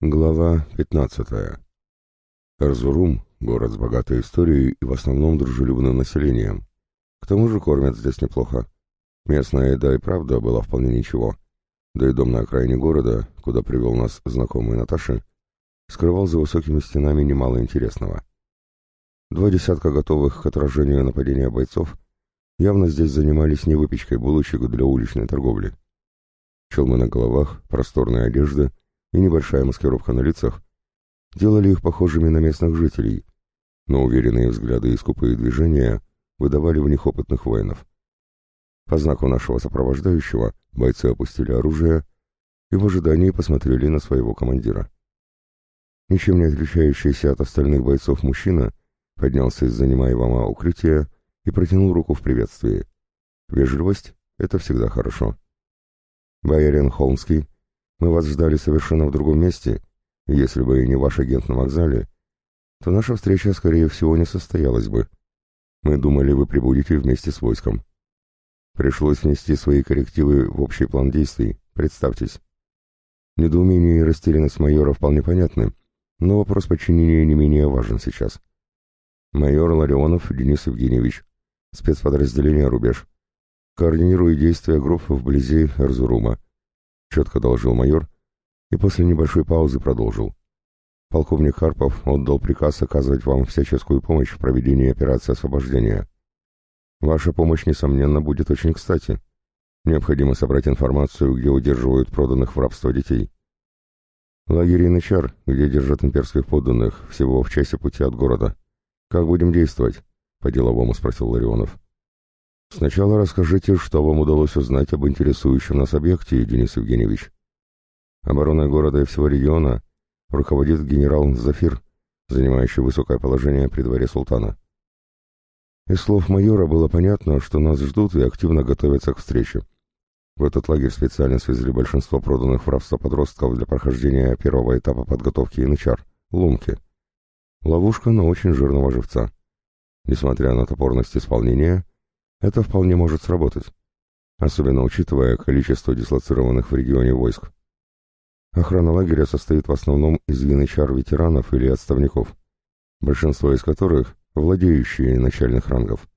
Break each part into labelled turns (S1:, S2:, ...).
S1: Глава 15. Эрзурум — город с богатой историей и в основном дружелюбным населением. К тому же кормят здесь неплохо. Местная еда и правда была вполне ничего. Да и дом на окраине города, куда привел нас знакомый Наташи, скрывал за высокими стенами немало интересного. Два десятка готовых к отражению нападения бойцов явно здесь занимались не выпечкой булочек для уличной торговли. Челмы на головах, просторные одежды — и небольшая маскировка на лицах делали их похожими на местных жителей, но уверенные взгляды и скупые движения выдавали в них опытных воинов. По знаку нашего сопровождающего бойцы опустили оружие и в ожидании посмотрели на своего командира. Ничем не отличающийся от остальных бойцов мужчина поднялся из занимаемого укрытия и протянул руку в приветствии. Вежливость — это всегда хорошо. Боярин Холмский мы вас ждали совершенно в другом месте, если бы и не ваш агент на вокзале, то наша встреча, скорее всего, не состоялась бы. Мы думали, вы прибудете вместе с войском. Пришлось внести свои коррективы в общий план действий, представьтесь. Недоумение и растерянность майора вполне понятны, но вопрос подчинения не менее важен сейчас. Майор Ларионов Денис Евгеньевич, спецподразделение «Рубеж». Координирую действия групп вблизи Эрзурума четко доложил майор и после небольшой паузы продолжил. Полковник Харпов отдал приказ оказывать вам всяческую помощь в проведении операции освобождения. Ваша помощь, несомненно, будет очень кстати. Необходимо собрать информацию, где удерживают проданных в рабство детей. Лагерь Янычар, где держат имперских подданных, всего в часе пути от города. Как будем действовать? По-деловому спросил Ларионов. Сначала расскажите, что вам удалось узнать об интересующем нас объекте, Денис Евгеньевич. Обороной города и всего региона руководит генерал Зафир, занимающий высокое положение при дворе султана. Из слов майора было понятно, что нас ждут и активно готовятся к встрече. В этот лагерь специально свезли большинство проданных в рабство подростков для прохождения первого этапа подготовки янычар — лунки. Ловушка на очень жирного живца. Несмотря на топорность исполнения, это вполне может сработать, особенно учитывая количество дислоцированных в регионе войск. Охрана лагеря состоит в основном из янычар ветеранов или отставников, большинство из которых – владеющие начальных рангов.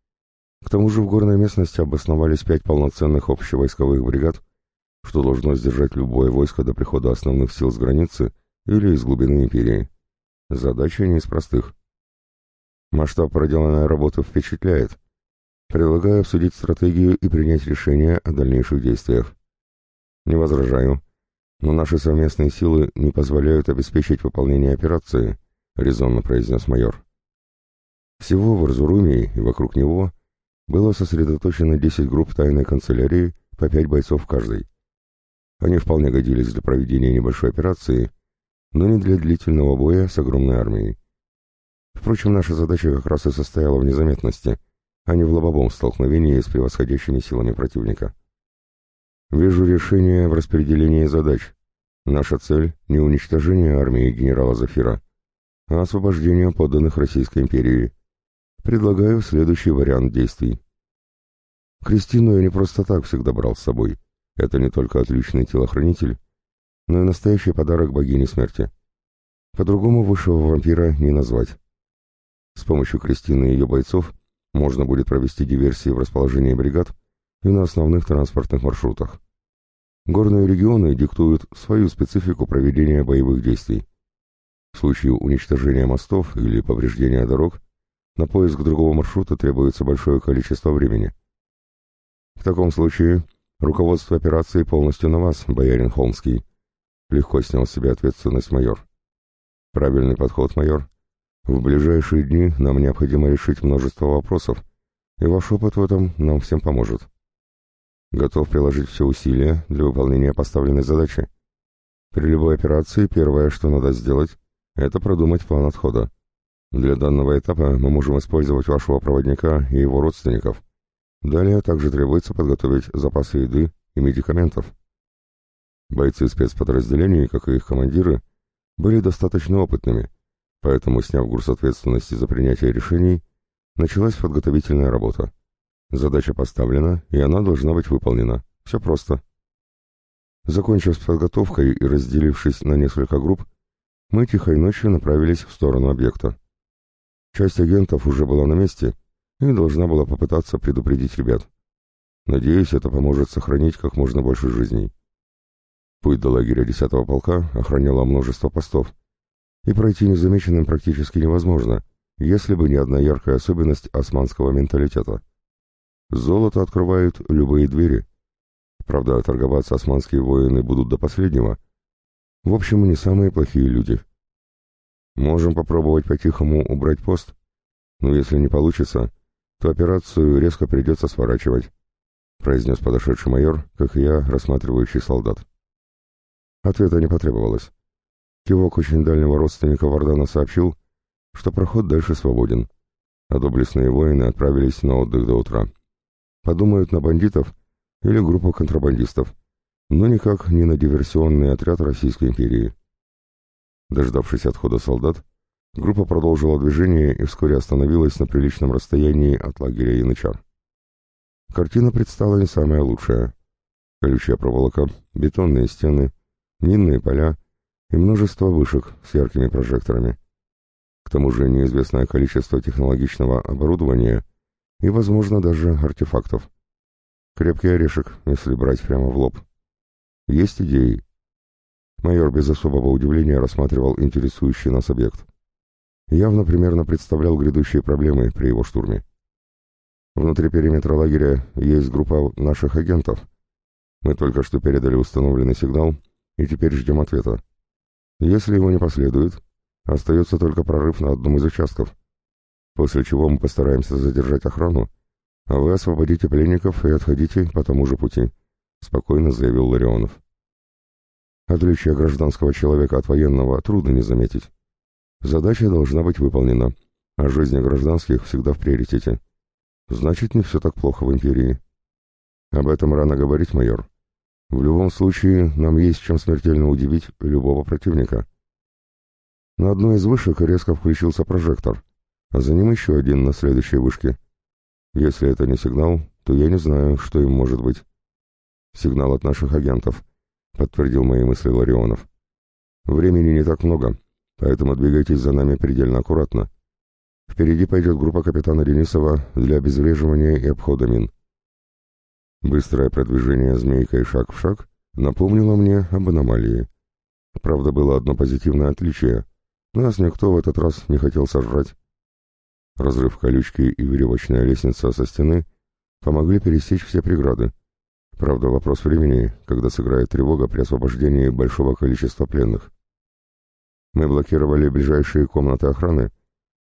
S1: К тому же в горной местности обосновались пять полноценных общевойсковых бригад, что должно сдержать любое войско до прихода основных сил с границы или из глубины империи. Задача не из простых. Масштаб проделанной работы впечатляет – Предлагаю обсудить стратегию и принять решение о дальнейших действиях. Не возражаю, но наши совместные силы не позволяют обеспечить выполнение операции, резонно произнес майор. Всего в Арзуруме и вокруг него было сосредоточено 10 групп тайной канцелярии по 5 бойцов каждой. Они вполне годились для проведения небольшой операции, но не для длительного боя с огромной армией. Впрочем, наша задача как раз и состояла в незаметности — а не в лобовом столкновении с превосходящими силами противника. Вижу решение в распределении задач. Наша цель — не уничтожение армии генерала Зафира, а освобождение подданных Российской империи. Предлагаю следующий вариант действий. Кристину я не просто так всегда брал с собой. Это не только отличный телохранитель, но и настоящий подарок богине смерти. По-другому высшего вампира не назвать. С помощью Кристины и ее бойцов можно будет провести диверсии в расположении бригад и на основных транспортных маршрутах. Горные регионы диктуют свою специфику проведения боевых действий. В случае уничтожения мостов или повреждения дорог на поиск другого маршрута требуется большое количество времени. В таком случае руководство операции полностью на вас, боярин Холмский. Легко снял с себя ответственность майор. Правильный подход, майор. В ближайшие дни нам необходимо решить множество вопросов, и ваш опыт в этом нам всем поможет. Готов приложить все усилия для выполнения поставленной задачи. При любой операции первое, что надо сделать, это продумать план отхода. Для данного этапа мы можем использовать вашего проводника и его родственников. Далее также требуется подготовить запасы еды и медикаментов. Бойцы спецподразделений, как и их командиры, были достаточно опытными – Поэтому, сняв груз ответственности за принятие решений, началась подготовительная работа. Задача поставлена, и она должна быть выполнена. Все просто. Закончив с подготовкой и разделившись на несколько групп, мы тихой ночью направились в сторону объекта. Часть агентов уже была на месте и должна была попытаться предупредить ребят. Надеюсь, это поможет сохранить как можно больше жизней. Путь до лагеря 10-го полка охраняло множество постов, и пройти незамеченным практически невозможно, если бы не одна яркая особенность османского менталитета. Золото открывают любые двери. Правда, торговаться османские воины будут до последнего. В общем, не самые плохие люди. Можем попробовать по-тихому убрать пост, но если не получится, то операцию резко придется сворачивать, произнес подошедший майор, как и я, рассматривающий солдат. Ответа не потребовалось. Кивок очень дальнего родственника Вардана сообщил, что проход дальше свободен, а доблестные воины отправились на отдых до утра. Подумают на бандитов или группу контрабандистов, но никак не на диверсионный отряд Российской империи. Дождавшись отхода солдат, группа продолжила движение и вскоре остановилась на приличном расстоянии от лагеря Янычар. Картина предстала не самая лучшая. Колючая проволока, бетонные стены, минные поля и множество вышек с яркими прожекторами. К тому же неизвестное количество технологичного оборудования и, возможно, даже артефактов. Крепкий орешек, если брать прямо в лоб. Есть идеи. Майор без особого удивления рассматривал интересующий нас объект. Явно примерно представлял грядущие проблемы при его штурме. Внутри периметра лагеря есть группа наших агентов. Мы только что передали установленный сигнал и теперь ждем ответа. Если его не последует, остается только прорыв на одном из участков, после чего мы постараемся задержать охрану, а вы освободите пленников и отходите по тому же пути», — спокойно заявил Ларионов. Отличие гражданского человека от военного трудно не заметить. Задача должна быть выполнена, а жизни гражданских всегда в приоритете. Значит, не все так плохо в империи. Об этом рано говорить, майор. В любом случае, нам есть чем смертельно удивить любого противника. На одной из вышек резко включился прожектор, а за ним еще один на следующей вышке. Если это не сигнал, то я не знаю, что им может быть. Сигнал от наших агентов, подтвердил мои мысли Ларионов. Времени не так много, поэтому двигайтесь за нами предельно аккуратно. Впереди пойдет группа капитана Денисова для обезвреживания и обхода мин. Быстрое продвижение змейкой шаг в шаг напомнило мне об аномалии. Правда, было одно позитивное отличие. Нас никто в этот раз не хотел сожрать. Разрыв колючки и веревочная лестница со стены помогли пересечь все преграды. Правда, вопрос времени, когда сыграет тревога при освобождении большого количества пленных. Мы блокировали ближайшие комнаты охраны,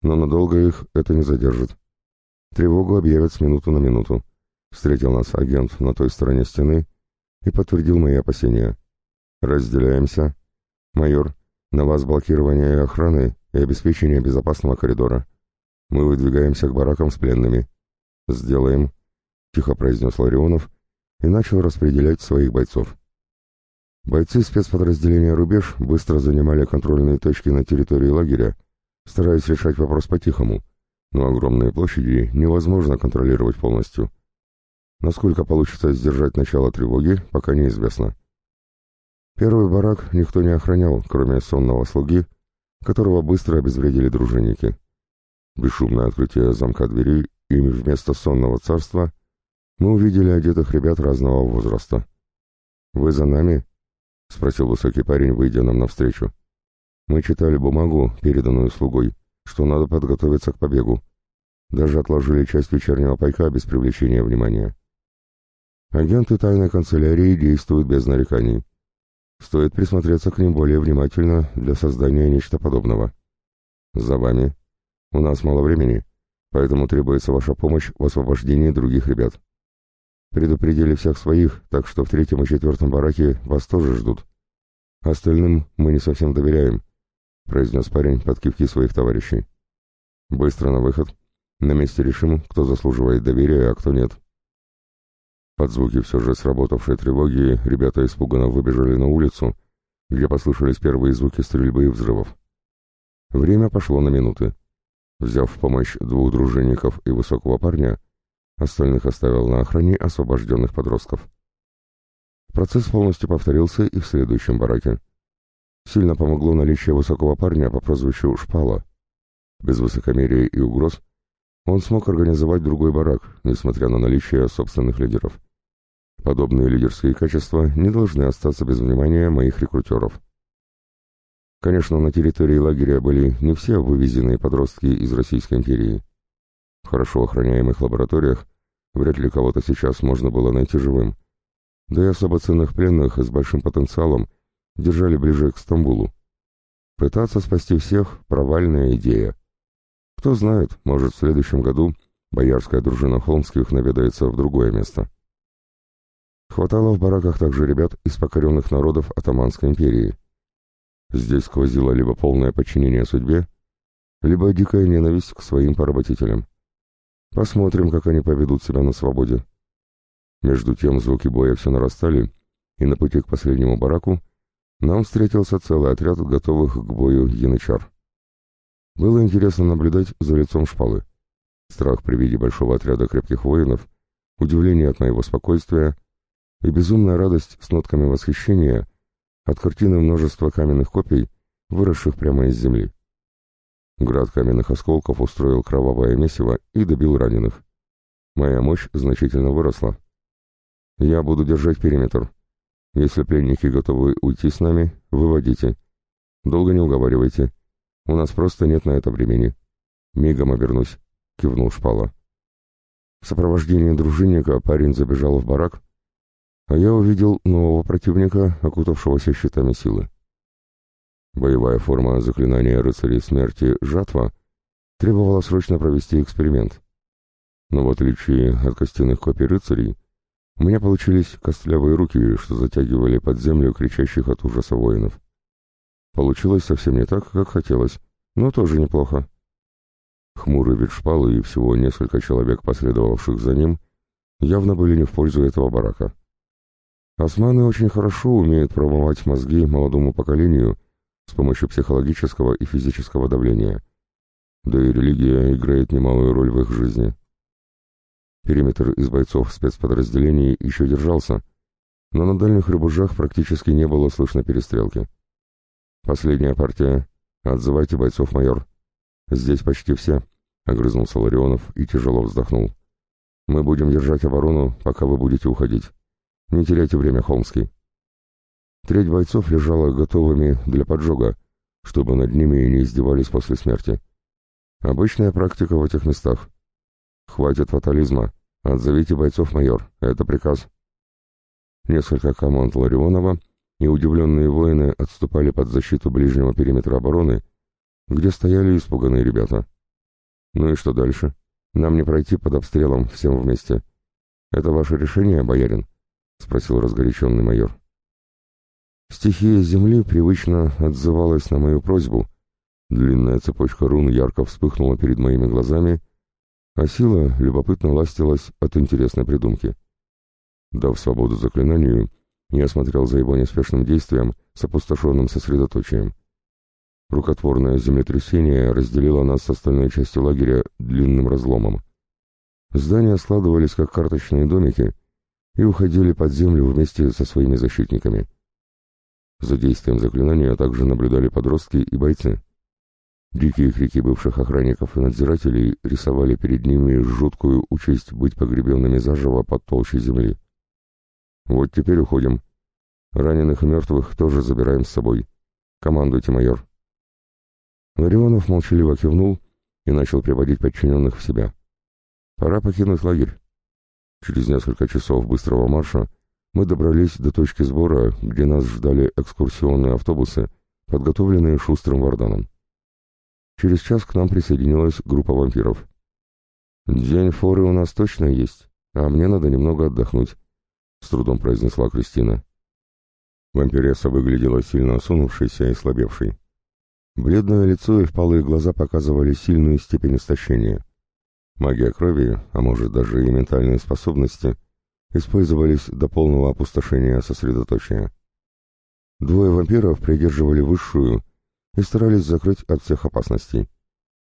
S1: но надолго их это не задержит. Тревогу объявят с минуту на минуту. Встретил нас агент на той стороне стены и подтвердил мои опасения. «Разделяемся. Майор, на вас блокирование охраны и обеспечение безопасного коридора. Мы выдвигаемся к баракам с пленными». «Сделаем», — тихо произнес Ларионов и начал распределять своих бойцов. Бойцы спецподразделения «Рубеж» быстро занимали контрольные точки на территории лагеря, стараясь решать вопрос по-тихому, но огромные площади невозможно контролировать полностью. Насколько получится сдержать начало тревоги, пока неизвестно. Первый барак никто не охранял, кроме сонного слуги, которого быстро обезвредили дружинники. Бесшумное открытие замка двери, и вместо сонного царства мы увидели одетых ребят разного возраста. «Вы за нами?» — спросил высокий парень, выйдя нам навстречу. Мы читали бумагу, переданную слугой, что надо подготовиться к побегу. Даже отложили часть вечернего пайка без привлечения внимания. Агенты тайной канцелярии действуют без нареканий. Стоит присмотреться к ним более внимательно для создания нечто подобного. За вами. У нас мало времени, поэтому требуется ваша помощь в освобождении других ребят. Предупредили всех своих, так что в третьем и четвертом бараке вас тоже ждут. Остальным мы не совсем доверяем, произнес парень под кивки своих товарищей. Быстро на выход. На месте решим, кто заслуживает доверия, а кто нет. Под звуки все же сработавшей тревоги ребята испуганно выбежали на улицу, где послышались первые звуки стрельбы и взрывов. Время пошло на минуты. Взяв в помощь двух дружинников и высокого парня, остальных оставил на охране освобожденных подростков. Процесс полностью повторился и в следующем бараке. Сильно помогло наличие высокого парня по прозвищу Шпала. Без высокомерия и угроз он смог организовать другой барак, несмотря на наличие собственных лидеров. Подобные лидерские качества не должны остаться без внимания моих рекрутеров. Конечно, на территории лагеря были не все вывезенные подростки из Российской империи. В хорошо охраняемых лабораториях вряд ли кого-то сейчас можно было найти живым. Да и особо ценных пленных с большим потенциалом держали ближе к Стамбулу. Пытаться спасти всех – провальная идея. Кто знает, может в следующем году боярская дружина Холмских наведается в другое место. Хватало в бараках также ребят из покоренных народов Атаманской империи. Здесь сквозило либо полное подчинение судьбе, либо дикая ненависть к своим поработителям. Посмотрим, как они поведут себя на свободе. Между тем звуки боя все нарастали, и на пути к последнему бараку нам встретился целый отряд готовых к бою янычар. Было интересно наблюдать за лицом шпалы. Страх при виде большого отряда крепких воинов, удивление от моего спокойствия и безумная радость с нотками восхищения от картины множества каменных копий, выросших прямо из земли. Град каменных осколков устроил кровавое месиво и добил раненых. Моя мощь значительно выросла. Я буду держать периметр. Если пленники готовы уйти с нами, выводите. Долго не уговаривайте. У нас просто нет на это времени. Мигом обернусь, кивнул Шпала. В сопровождении дружинника парень забежал в барак, а я увидел нового противника, окутавшегося щитами силы. Боевая форма заклинания рыцарей смерти «Жатва» требовала срочно провести эксперимент. Но в отличие от костяных копий рыцарей, у меня получились костлявые руки, что затягивали под землю кричащих от ужаса воинов. Получилось совсем не так, как хотелось, но тоже неплохо. Хмурый вид шпалы и всего несколько человек, последовавших за ним, явно были не в пользу этого барака. Османы очень хорошо умеют промывать мозги молодому поколению с помощью психологического и физического давления. Да и религия играет немалую роль в их жизни. Периметр из бойцов спецподразделений еще держался, но на дальних рубежах практически не было слышно перестрелки. Последняя партия. Отзывайте бойцов, майор. Здесь почти все, — огрызнулся Ларионов и тяжело вздохнул. Мы будем держать оборону, пока вы будете уходить. Не теряйте время, Холмский. Треть бойцов лежала готовыми для поджога, чтобы над ними не издевались после смерти. Обычная практика в этих местах. Хватит фатализма. Отзовите бойцов, майор. Это приказ. Несколько команд Ларионова, и удивленные воины отступали под защиту ближнего периметра обороны, где стояли испуганные ребята. Ну и что дальше? Нам не пройти под обстрелом всем вместе. Это ваше решение, боярин? — спросил разгоряченный майор. Стихия земли привычно отзывалась на мою просьбу. Длинная цепочка рун ярко вспыхнула перед моими глазами, а сила любопытно ластилась от интересной придумки. Дав свободу заклинанию, я смотрел за его неспешным действием с опустошенным сосредоточием. Рукотворное землетрясение разделило нас с остальной частью лагеря длинным разломом. Здания складывались как карточные домики и уходили под землю вместе со своими защитниками. За действием заклинания также наблюдали подростки и бойцы. Дикие крики бывших охранников и надзирателей рисовали перед ними жуткую участь быть погребенными заживо под толщей земли. Вот теперь уходим. Раненых и мертвых тоже забираем с собой. Командуйте, майор. Ларионов молчаливо кивнул и начал приводить подчиненных в себя. Пора покинуть лагерь. Через несколько часов быстрого марша мы добрались до точки сбора, где нас ждали экскурсионные автобусы, подготовленные шустрым Варданом. Через час к нам присоединилась группа вампиров. «День форы у нас точно есть, а мне надо немного отдохнуть», — с трудом произнесла Кристина. Вампиресса выглядела сильно осунувшейся и слабевшей. Бледное лицо и впалые глаза показывали сильную степень истощения. Магия крови, а может даже и ментальные способности, использовались до полного опустошения сосредоточия. Двое вампиров придерживали высшую и старались закрыть от всех опасностей.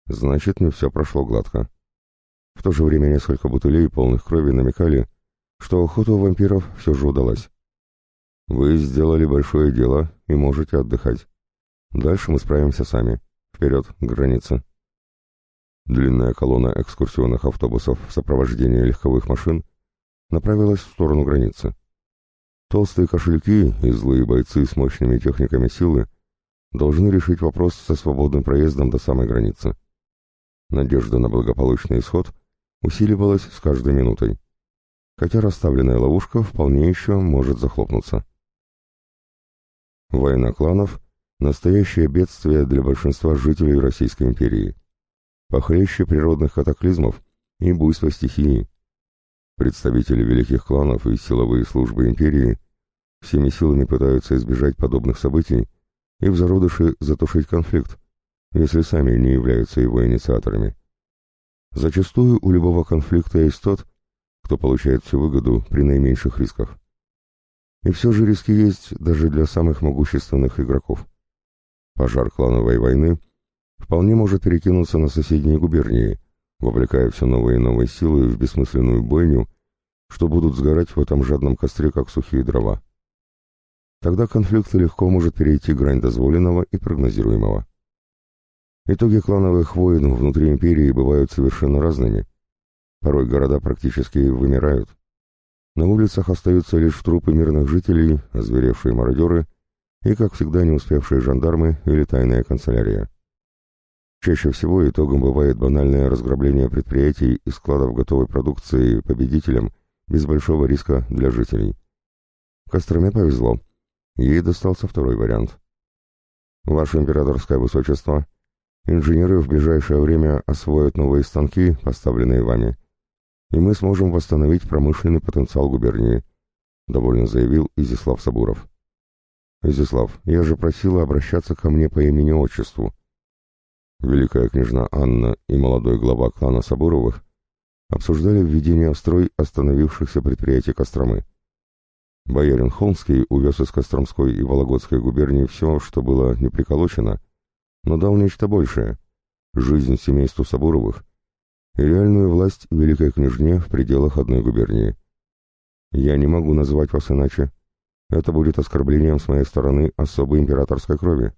S1: Значит, не все прошло гладко. В то же время несколько бутылей, полных крови, намекали, что охота у вампиров все же удалась. «Вы сделали большое дело и можете отдыхать», Дальше мы справимся сами. Вперед, к границе. Длинная колонна экскурсионных автобусов в сопровождении легковых машин направилась в сторону границы. Толстые кошельки и злые бойцы с мощными техниками силы должны решить вопрос со свободным проездом до самой границы. Надежда на благополучный исход усиливалась с каждой минутой, хотя расставленная ловушка вполне еще может захлопнуться. Война кланов – настоящее бедствие для большинства жителей Российской империи. Похлеще природных катаклизмов и буйства стихии. Представители великих кланов и силовые службы империи всеми силами пытаются избежать подобных событий и в зародыше затушить конфликт, если сами не являются его инициаторами. Зачастую у любого конфликта есть тот, кто получает всю выгоду при наименьших рисках. И все же риски есть даже для самых могущественных игроков. Пожар клановой войны вполне может перекинуться на соседние губернии, вовлекая все новые и новые силы в бессмысленную бойню, что будут сгорать в этом жадном костре, как сухие дрова. Тогда конфликт легко может перейти грань дозволенного и прогнозируемого. Итоги клановых войн внутри империи бывают совершенно разными. Порой города практически вымирают. На улицах остаются лишь трупы мирных жителей, озверевшие мародеры и, как всегда, не успевшие жандармы или тайная канцелярия. Чаще всего итогом бывает банальное разграбление предприятий и складов готовой продукции победителям без большого риска для жителей. Костроме повезло. Ей достался второй вариант. Ваше императорское высочество, инженеры в ближайшее время освоят новые станки, поставленные вами, и мы сможем восстановить промышленный потенциал губернии, довольно заявил Изислав Сабуров. Изислав, я же просила обращаться ко мне по имени-отчеству. Великая княжна Анна и молодой глава клана Сабуровых обсуждали введение в строй остановившихся предприятий Костромы. Боярин Холмский увез из Костромской и Вологодской губернии все, что было не приколочено, но дал нечто большее — жизнь семейству Сабуровых и реальную власть великой княжне в пределах одной губернии. Я не могу назвать вас иначе. Это будет оскорблением с моей стороны особой императорской крови.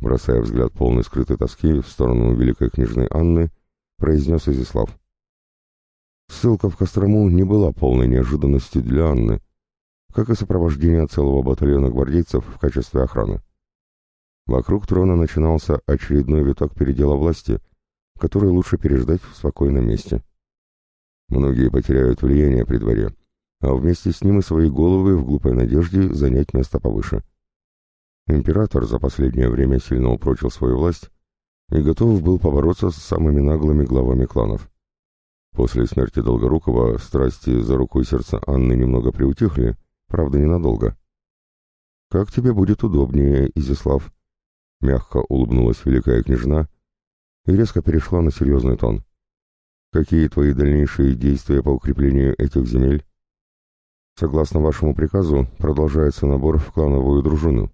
S1: Бросая взгляд полной скрытой тоски в сторону великой княжны Анны, произнес Изяслав. Ссылка в Кострому не была полной неожиданностью для Анны, как и сопровождение целого батальона гвардейцев в качестве охраны. Вокруг трона начинался очередной виток передела власти, который лучше переждать в спокойном месте. Многие потеряют влияние при дворе, а вместе с ним и свои головы в глупой надежде занять место повыше. Император за последнее время сильно упрочил свою власть и готов был побороться с самыми наглыми главами кланов. После смерти Долгорукова страсти за рукой сердца Анны немного приутихли, Правда, ненадолго. «Как тебе будет удобнее, Изяслав?» Мягко улыбнулась великая княжна и резко перешла на серьезный тон. «Какие твои дальнейшие действия по укреплению этих земель?» «Согласно вашему приказу, продолжается набор в клановую дружину.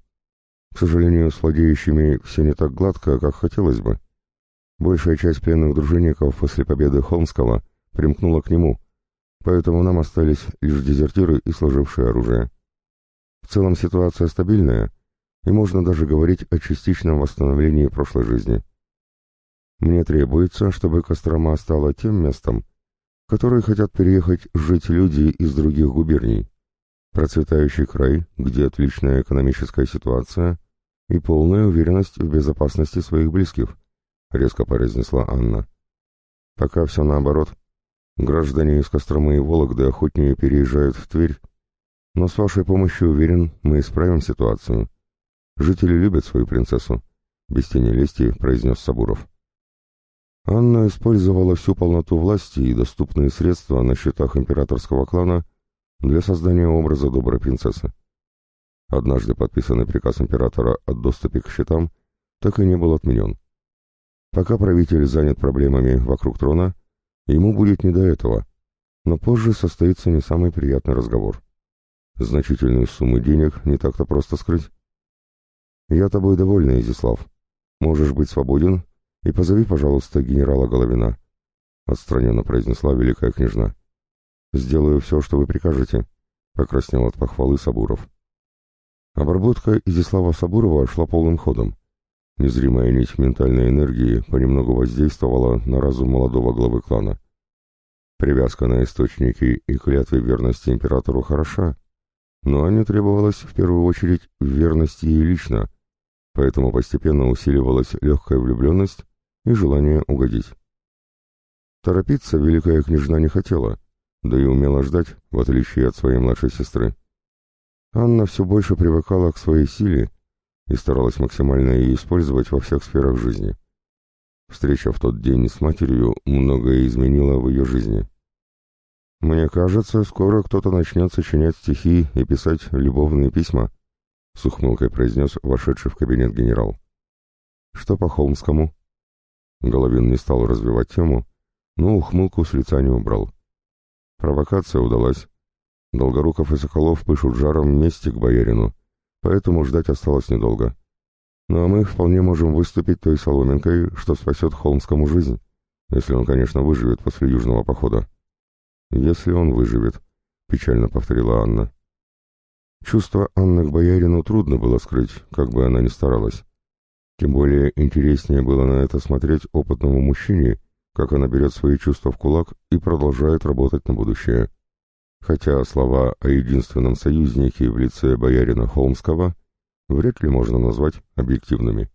S1: К сожалению, с владеющими все не так гладко, как хотелось бы. Большая часть пленных дружинников после победы Холмского примкнула к нему, поэтому нам остались лишь дезертиры и сложившие оружие. В целом ситуация стабильная, и можно даже говорить о частичном восстановлении прошлой жизни. Мне требуется, чтобы Кострома стала тем местом, в который хотят переехать жить люди из других губерний. Процветающий край, где отличная экономическая ситуация и полная уверенность в безопасности своих близких, резко произнесла Анна. Пока все наоборот. Граждане из Костромы и Вологды охотнее переезжают в Тверь, но с вашей помощью, уверен, мы исправим ситуацию. Жители любят свою принцессу, — без тени лести произнес Сабуров. Анна использовала всю полноту власти и доступные средства на счетах императорского клана для создания образа доброй принцессы. Однажды подписанный приказ императора о доступе к счетам так и не был отменен. Пока правитель занят проблемами вокруг трона, Ему будет не до этого, но позже состоится не самый приятный разговор. Значительные суммы денег не так-то просто скрыть. Я тобой довольна, Изислав. Можешь быть свободен и позови, пожалуйста, генерала Головина, — отстраненно произнесла великая княжна. Сделаю все, что вы прикажете, — покраснел от похвалы Сабуров. Обработка Изислава Сабурова шла полным ходом, Незримая нить ментальной энергии понемногу воздействовала на разум молодого главы клана. Привязка на источники и клятвы верности императору хороша, но не требовалась в первую очередь в верности ей лично, поэтому постепенно усиливалась легкая влюбленность и желание угодить. Торопиться великая княжна не хотела, да и умела ждать, в отличие от своей младшей сестры. Анна все больше привыкала к своей силе и старалась максимально ее использовать во всех сферах жизни. Встреча в тот день с матерью многое изменила в ее жизни. «Мне кажется, скоро кто-то начнет сочинять стихи и писать любовные письма», — с ухмылкой произнес вошедший в кабинет генерал. «Что по Холмскому?» Головин не стал развивать тему, но ухмылку с лица не убрал. Провокация удалась. Долгоруков и Соколов пышут жаром мести к боярину, поэтому ждать осталось недолго. Ну а мы вполне можем выступить той соломинкой, что спасет Холмскому жизнь, если он, конечно, выживет после южного похода. «Если он выживет», — печально повторила Анна. Чувство Анны к боярину трудно было скрыть, как бы она ни старалась. Тем более интереснее было на это смотреть опытному мужчине, как она берет свои чувства в кулак и продолжает работать на будущее. Хотя слова о единственном союзнике в лице боярина Холмского вряд ли можно назвать объективными.